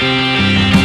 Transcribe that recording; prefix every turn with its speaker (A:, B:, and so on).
A: Música